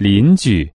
邻居。